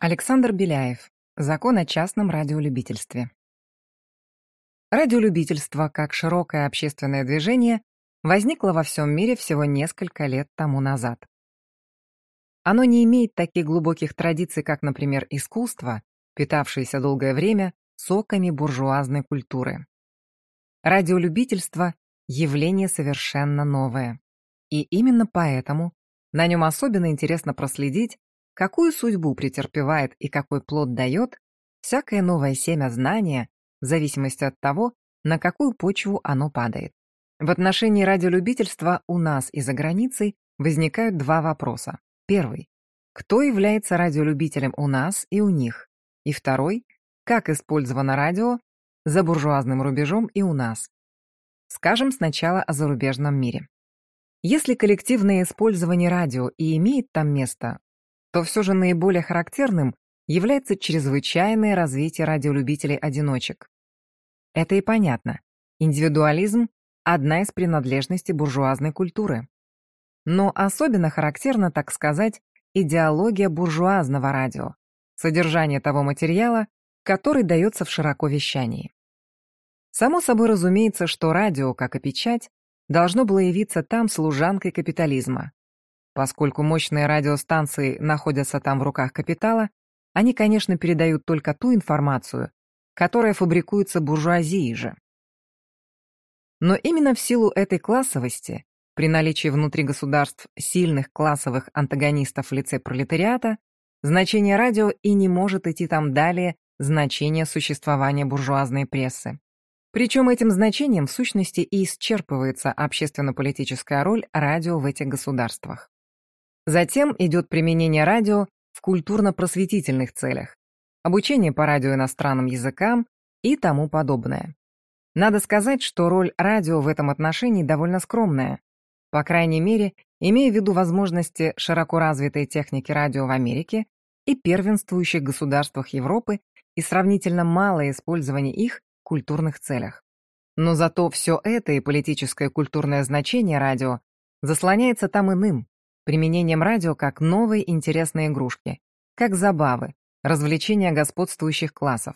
Александр Беляев. Закон о частном радиолюбительстве. Радиолюбительство, как широкое общественное движение, возникло во всем мире всего несколько лет тому назад. Оно не имеет таких глубоких традиций, как, например, искусство, питавшееся долгое время соками буржуазной культуры. Радиолюбительство — явление совершенно новое. И именно поэтому на нем особенно интересно проследить, какую судьбу претерпевает и какой плод дает всякое новое семя знания в зависимости от того, на какую почву оно падает. В отношении радиолюбительства у нас и за границей возникают два вопроса. Первый. Кто является радиолюбителем у нас и у них? И второй. Как использовано радио за буржуазным рубежом и у нас? Скажем сначала о зарубежном мире. Если коллективное использование радио и имеет там место, то все же наиболее характерным является чрезвычайное развитие радиолюбителей-одиночек. Это и понятно. Индивидуализм – одна из принадлежностей буржуазной культуры. Но особенно характерна, так сказать, идеология буржуазного радио, содержание того материала, который дается в широковещании. Само собой разумеется, что радио, как и печать, должно было явиться там служанкой капитализма, Поскольку мощные радиостанции находятся там в руках капитала, они, конечно, передают только ту информацию, которая фабрикуется буржуазией же. Но именно в силу этой классовости, при наличии внутри государств сильных классовых антагонистов в лице пролетариата, значение радио и не может идти там далее значения существования буржуазной прессы. Причем этим значением в сущности и исчерпывается общественно-политическая роль радио в этих государствах. Затем идет применение радио в культурно-просветительных целях, обучение по радио иностранным языкам и тому подобное. Надо сказать, что роль радио в этом отношении довольно скромная, по крайней мере, имея в виду возможности широко развитой техники радио в Америке и первенствующих государствах Европы и сравнительно малое использование их в культурных целях. Но зато все это и политическое и культурное значение радио заслоняется там иным, применением радио как новой интересной игрушки, как забавы, развлечения господствующих классов.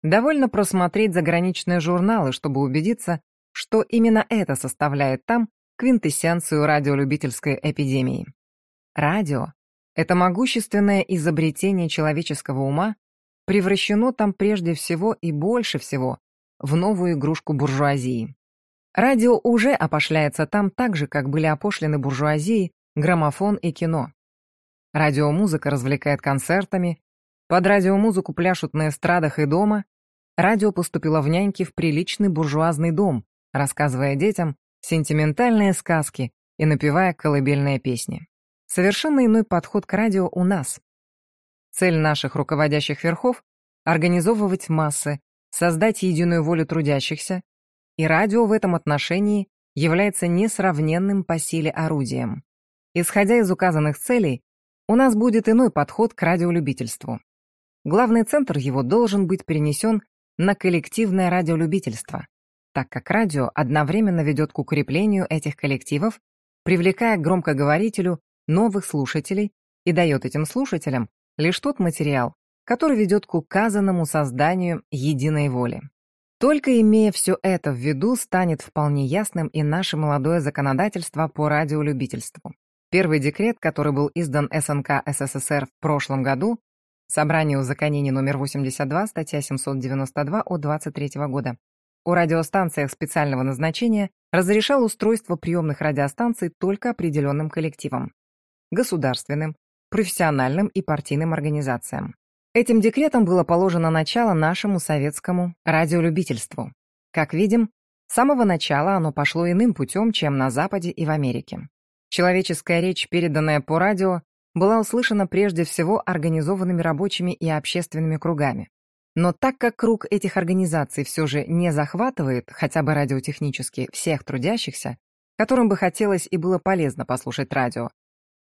Довольно просмотреть заграничные журналы, чтобы убедиться, что именно это составляет там квинтэссенцию радиолюбительской эпидемии. Радио — это могущественное изобретение человеческого ума, превращено там прежде всего и больше всего в новую игрушку буржуазии. Радио уже опошляется там так же, как были опошлены буржуазии граммофон и кино. Радиомузыка развлекает концертами, под радиомузыку пляшут на эстрадах и дома. Радио поступило в няньки в приличный буржуазный дом, рассказывая детям сентиментальные сказки и напевая колыбельные песни. Совершенно иной подход к радио у нас. Цель наших руководящих верхов — организовывать массы, создать единую волю трудящихся, и радио в этом отношении является несравненным по силе орудием. Исходя из указанных целей, у нас будет иной подход к радиолюбительству. Главный центр его должен быть перенесен на коллективное радиолюбительство, так как радио одновременно ведет к укреплению этих коллективов, привлекая к громкоговорителю новых слушателей и дает этим слушателям лишь тот материал, который ведет к указанному созданию единой воли. Только имея все это в виду, станет вполне ясным и наше молодое законодательство по радиолюбительству. Первый декрет, который был издан СНК СССР в прошлом году, Собрание узаконений номер 82, статья 792 от 23 года, о радиостанциях специального назначения разрешал устройство приемных радиостанций только определенным коллективам – государственным, профессиональным и партийным организациям. Этим декретом было положено начало нашему советскому радиолюбительству. Как видим, с самого начала оно пошло иным путем, чем на Западе и в Америке. Человеческая речь, переданная по радио, была услышана прежде всего организованными рабочими и общественными кругами. Но так как круг этих организаций все же не захватывает, хотя бы радиотехнически, всех трудящихся, которым бы хотелось и было полезно послушать радио,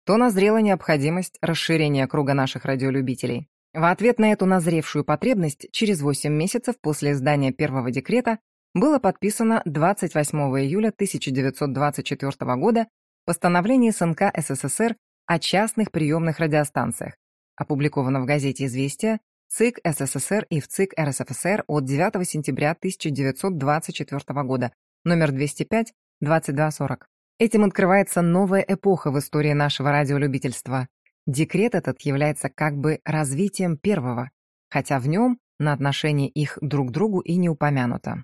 то назрела необходимость расширения круга наших радиолюбителей. В ответ на эту назревшую потребность через 8 месяцев после издания первого декрета было подписано 28 июля 1924 года постановление СНК СССР о частных приемных радиостанциях, опубликовано в газете «Известия», ЦИК СССР и в ЦИК РСФСР от 9 сентября 1924 года, номер 205, 2240. Этим открывается новая эпоха в истории нашего радиолюбительства. Декрет этот является как бы развитием первого, хотя в нем на отношении их друг к другу и не упомянуто.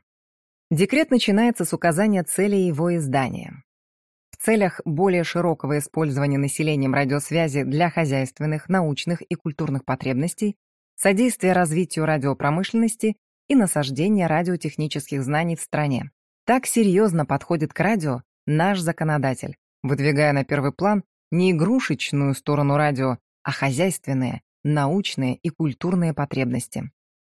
Декрет начинается с указания цели его издания. Целях более широкого использования населением радиосвязи для хозяйственных, научных и культурных потребностей содействие развитию радиопромышленности и насаждение радиотехнических знаний в стране. Так серьезно подходит к радио наш законодатель, выдвигая на первый план не игрушечную сторону радио, а хозяйственные, научные и культурные потребности.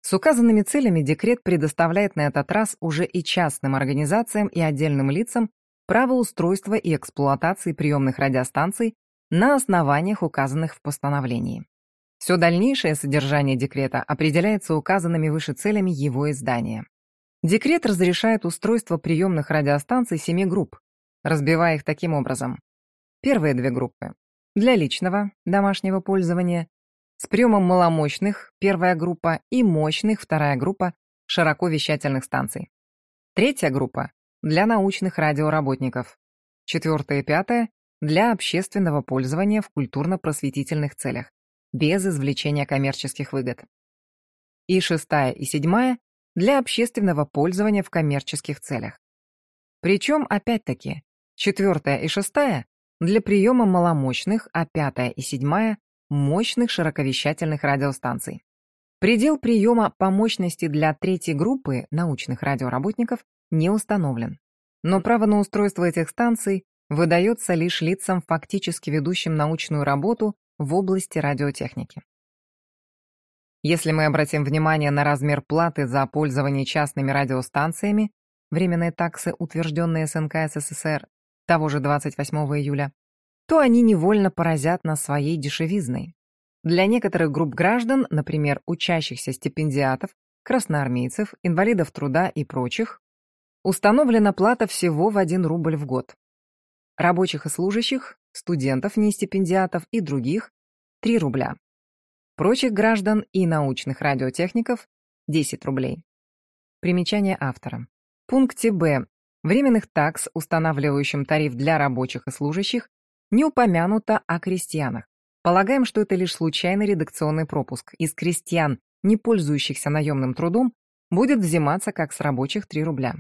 С указанными целями декрет предоставляет на этот раз уже и частным организациям и отдельным лицам право устройства и эксплуатации приемных радиостанций на основаниях, указанных в постановлении. Все дальнейшее содержание декрета определяется указанными выше целями его издания. Декрет разрешает устройство приемных радиостанций семи групп, разбивая их таким образом. Первые две группы – для личного, домашнего пользования, с приемом маломощных, первая группа, и мощных, вторая группа, широко вещательных станций. Третья группа – для научных радиоработников. Четвертая и пятая – для общественного пользования в культурно-просветительных целях без извлечения коммерческих выгод. И шестая и седьмая для общественного пользования в коммерческих целях. Причем, опять-таки, четвертая и шестая для приема маломощных, а пятая и седьмая – мощных широковещательных радиостанций. Предел приема по мощности для третьей группы научных радиоработников не установлен. Но право на устройство этих станций выдается лишь лицам, фактически ведущим научную работу в области радиотехники. Если мы обратим внимание на размер платы за пользование частными радиостанциями, временные таксы, утвержденные СНК СССР того же 28 июля, то они невольно поразят нас своей дешевизной. Для некоторых групп граждан, например, учащихся стипендиатов, красноармейцев, инвалидов труда и прочих, установлена плата всего в 1 рубль в год. Рабочих и служащих студентов, не стипендиатов и других – 3 рубля. Прочих граждан и научных радиотехников – 10 рублей. Примечание автора. В пункте Б временных такс, устанавливающим тариф для рабочих и служащих, не упомянуто о крестьянах. Полагаем, что это лишь случайный редакционный пропуск. Из крестьян, не пользующихся наемным трудом, будет взиматься как с рабочих 3 рубля.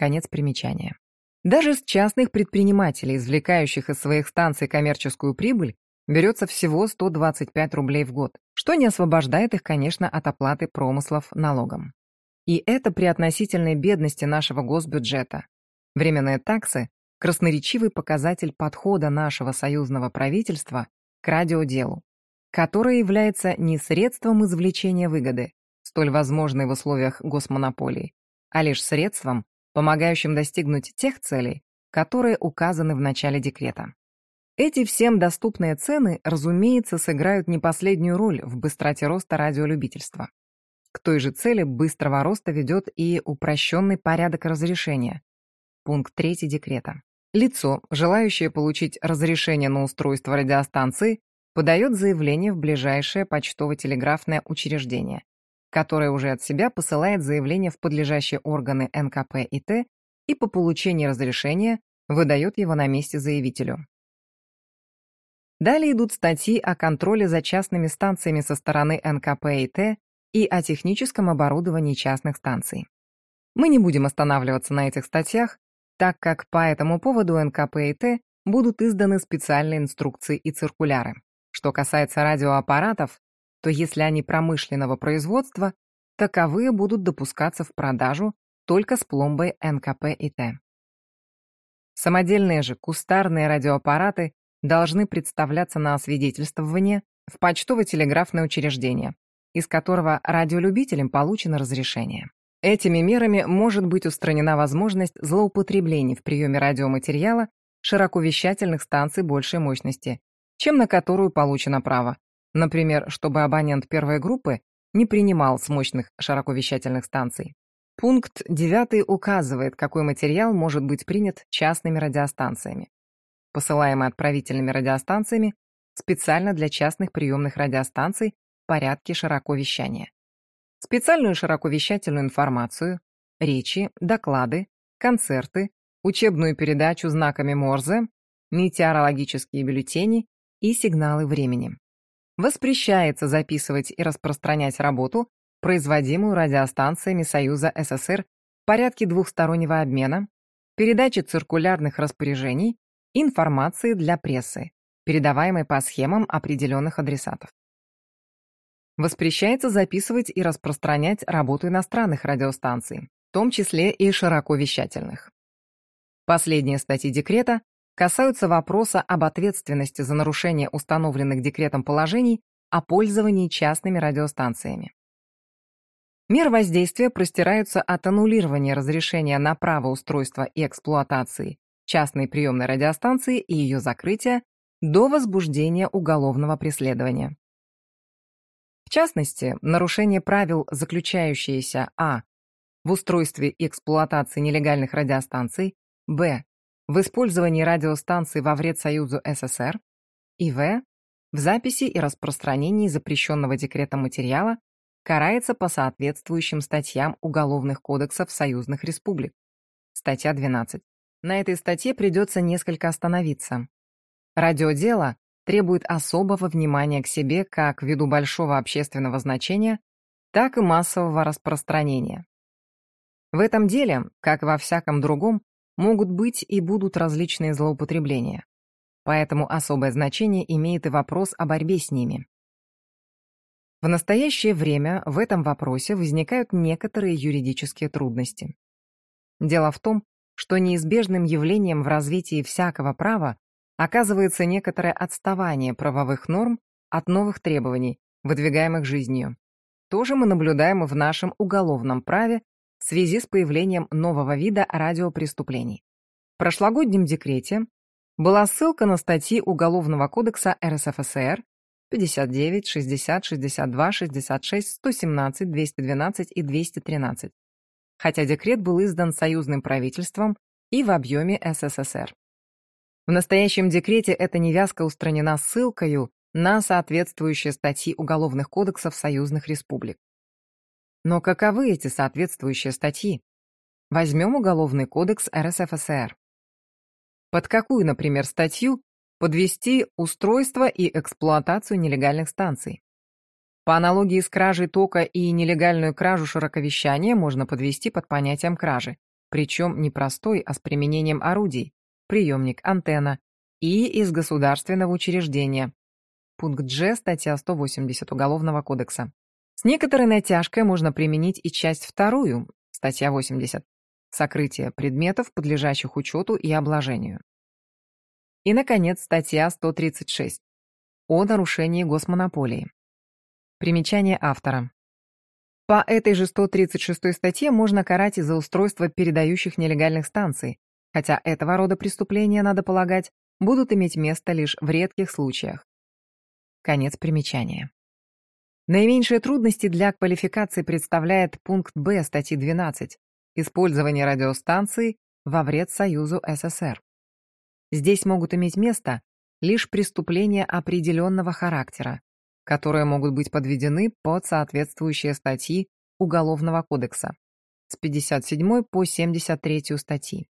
Конец примечания. Даже с частных предпринимателей, извлекающих из своих станций коммерческую прибыль, берется всего 125 рублей в год, что не освобождает их, конечно, от оплаты промыслов налогом. И это при относительной бедности нашего госбюджета. Временные таксы – красноречивый показатель подхода нашего союзного правительства к радиоделу, которое является не средством извлечения выгоды, столь возможной в условиях госмонополии, а лишь средством, помогающим достигнуть тех целей, которые указаны в начале декрета. Эти всем доступные цены, разумеется, сыграют не последнюю роль в быстроте роста радиолюбительства. К той же цели быстрого роста ведет и упрощенный порядок разрешения. Пункт 3 декрета. Лицо, желающее получить разрешение на устройство радиостанции, подает заявление в ближайшее почтово-телеграфное учреждение, которая уже от себя посылает заявление в подлежащие органы НКП и Т и по получении разрешения выдает его на месте заявителю. Далее идут статьи о контроле за частными станциями со стороны НКП и Т и о техническом оборудовании частных станций. Мы не будем останавливаться на этих статьях, так как по этому поводу НКП и Т будут изданы специальные инструкции и циркуляры. Что касается радиоаппаратов, то если они промышленного производства, таковые будут допускаться в продажу только с пломбой НКП и Т. Самодельные же кустарные радиоаппараты должны представляться на освидетельствование в почтово-телеграфное учреждение, из которого радиолюбителям получено разрешение. Этими мерами может быть устранена возможность злоупотреблений в приеме радиоматериала широковещательных станций большей мощности, чем на которую получено право, Например, чтобы абонент первой группы не принимал с мощных широковещательных станций. Пункт 9 указывает, какой материал может быть принят частными радиостанциями. Посылаемый отправительными радиостанциями специально для частных приемных радиостанций в порядке широковещания. Специальную широковещательную информацию, речи, доклады, концерты, учебную передачу знаками Морзе, метеорологические бюллетени и сигналы времени. Воспрещается записывать и распространять работу, производимую радиостанциями Союза СССР в порядке двухстороннего обмена, передачи циркулярных распоряжений, информации для прессы, передаваемой по схемам определенных адресатов. Воспрещается записывать и распространять работу иностранных радиостанций, в том числе и широковещательных. Последние статьи декрета касаются вопроса об ответственности за нарушение установленных декретом положений о пользовании частными радиостанциями. Меры воздействия простираются от аннулирования разрешения на право устройства и эксплуатации частной приемной радиостанции и ее закрытия до возбуждения уголовного преследования. В частности, нарушение правил, заключающиеся а. в устройстве и эксплуатации нелегальных радиостанций, б. В использовании радиостанций во вред Союзу СССР и в. в записи и распространении запрещенного декретом материала карается по соответствующим статьям уголовных кодексов союзных республик. Статья 12. На этой статье придется несколько остановиться. Радиодело требует особого внимания к себе как ввиду большого общественного значения, так и массового распространения. В этом деле, как во всяком другом, могут быть и будут различные злоупотребления. Поэтому особое значение имеет и вопрос о борьбе с ними. В настоящее время в этом вопросе возникают некоторые юридические трудности. Дело в том, что неизбежным явлением в развитии всякого права оказывается некоторое отставание правовых норм от новых требований, выдвигаемых жизнью. То же мы наблюдаем в нашем уголовном праве в связи с появлением нового вида радиопреступлений. В прошлогоднем декрете была ссылка на статьи Уголовного кодекса РСФСР, 59, 60, 62, 66, 117, 212 и 213. Хотя декрет был издан союзным правительством и в объеме СССР. В настоящем декрете эта невязка устранена ссылкою на соответствующие статьи уголовных кодексов союзных республик. Но каковы эти соответствующие статьи? Возьмем Уголовный кодекс РСФСР. Под какую, например, статью подвести устройство и эксплуатацию нелегальных станций. По аналогии с кражей тока и нелегальную кражу широковещания можно подвести под понятием кражи, причем не простой, а с применением орудий, приемник, антенна, и из государственного учреждения. Пункт G, статья 180 Уголовного кодекса. С некоторой натяжкой можно применить и часть вторую, статья 80, сокрытие предметов, подлежащих учету и обложению. И, наконец, статья 136 о нарушении госмонополии. Примечание автора. По этой же 136 статье можно карать и за устройство передающих нелегальных станций, хотя этого рода преступления, надо полагать, будут иметь место лишь в редких случаях. Конец примечания. Наименьшие трудности для квалификации представляет пункт Б статьи 12 «Использование радиостанций во вред Союзу СССР». Здесь могут иметь место лишь преступления определенного характера, которые могут быть подведены под соответствующие статьи Уголовного кодекса с 57 по 73 статьи.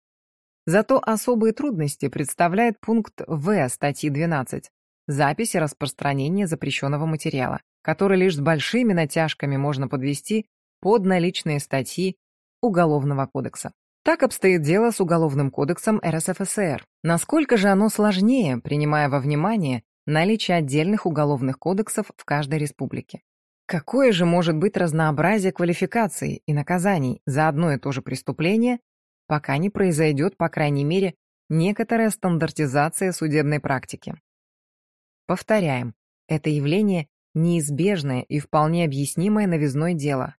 Зато особые трудности представляет пункт В статьи 12 «Запись и распространение запрещенного материала», который лишь с большими натяжками можно подвести под наличные статьи Уголовного кодекса. Так обстоит дело с Уголовным кодексом РСФСР. Насколько же оно сложнее, принимая во внимание наличие отдельных уголовных кодексов в каждой республике? Какое же может быть разнообразие квалификаций и наказаний за одно и то же преступление, пока не произойдет, по крайней мере, некоторая стандартизация судебной практики? Повторяем, это явление неизбежное и вполне объяснимое новизной дело,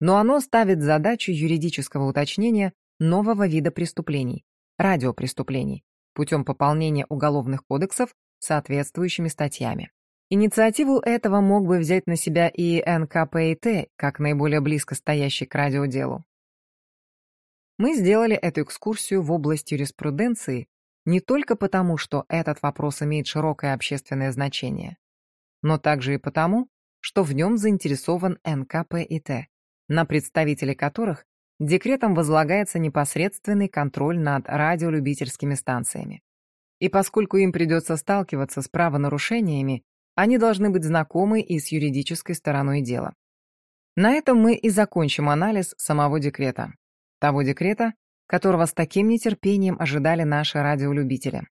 но оно ставит задачу юридического уточнения нового вида преступлений – радиопреступлений, путем пополнения уголовных кодексов соответствующими статьями. Инициативу этого мог бы взять на себя и НКПИТ, как наиболее близко стоящий к радиоделу. Мы сделали эту экскурсию в область юриспруденции не только потому, что этот вопрос имеет широкое общественное значение, но также и потому, что в нем заинтересован НКПИТ, на представителей которых декретом возлагается непосредственный контроль над радиолюбительскими станциями. И поскольку им придется сталкиваться с правонарушениями, они должны быть знакомы и с юридической стороной дела. На этом мы и закончим анализ самого декрета. Того декрета, которого с таким нетерпением ожидали наши радиолюбители.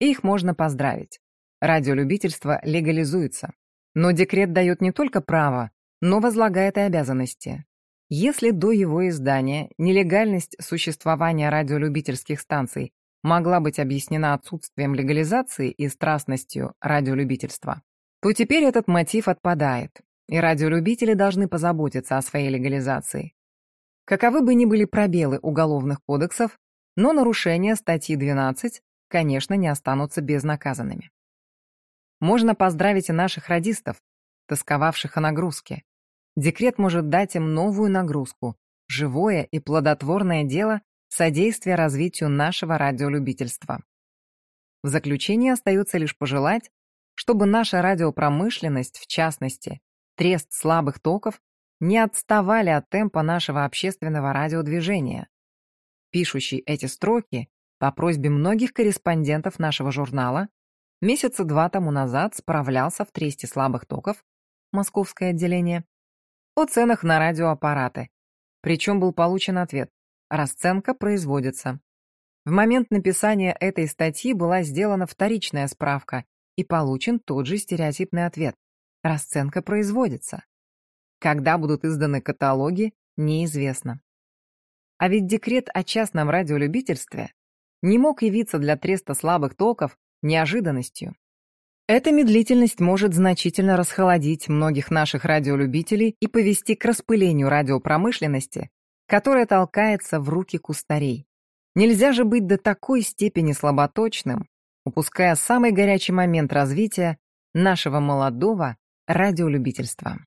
Их можно поздравить. Радиолюбительство легализуется. Но декрет дает не только право, но возлагает и обязанности. Если до его издания нелегальность существования радиолюбительских станций могла быть объяснена отсутствием легализации и страстностью радиолюбительства, то теперь этот мотив отпадает, и радиолюбители должны позаботиться о своей легализации. Каковы бы ни были пробелы уголовных кодексов, но нарушения статьи 12, конечно, не останутся безнаказанными. Можно поздравить и наших радистов, тосковавших о нагрузке. Декрет может дать им новую нагрузку, живое и плодотворное дело содействия развитию нашего радиолюбительства. В заключение остается лишь пожелать, чтобы наша радиопромышленность, в частности, трест слабых токов, не отставали от темпа нашего общественного радиодвижения. Пишущий эти строки по просьбе многих корреспондентов нашего журнала Месяца два тому назад справлялся в тресте слабых токов, московское отделение, о ценах на радиоаппараты. Причем был получен ответ «Расценка производится». В момент написания этой статьи была сделана вторичная справка и получен тот же стереотипный ответ «Расценка производится». Когда будут изданы каталоги, неизвестно. А ведь декрет о частном радиолюбительстве не мог явиться для треста слабых токов неожиданностью. Эта медлительность может значительно расхолодить многих наших радиолюбителей и повести к распылению радиопромышленности, которая толкается в руки кустарей. Нельзя же быть до такой степени слаботочным, упуская самый горячий момент развития нашего молодого радиолюбительства.